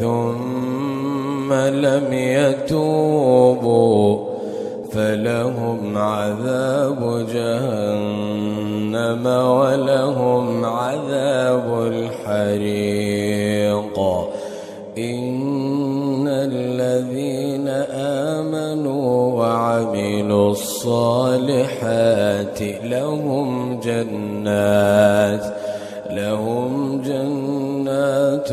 ثم لم يتوبوا فلهم عذاب جهنم ولهم عذاب الحريق. إن الذين آمنوا وعملوا الصالحات لهم جنات لهم جنات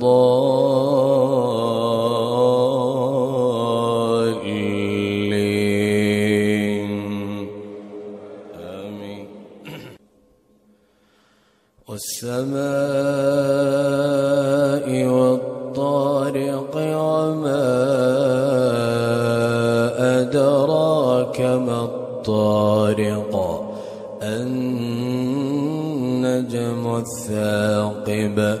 الضالين آمين. والسماء والطارق وما أدراك ما الطارق. النجم الثاقب.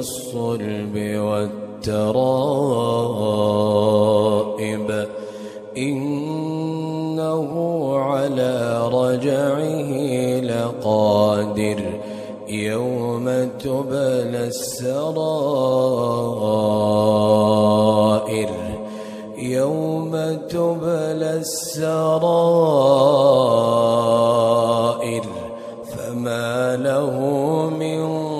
الصلب والترائب إنه على رجعه لقادر يوم تبلى السرائر يوم تبلى السرائر فما له من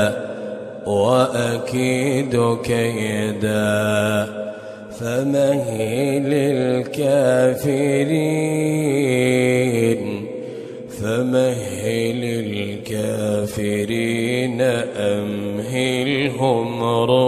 وأكيد كيدا فمهل الكافرين. فمهل الكافرين أمهلهم روحا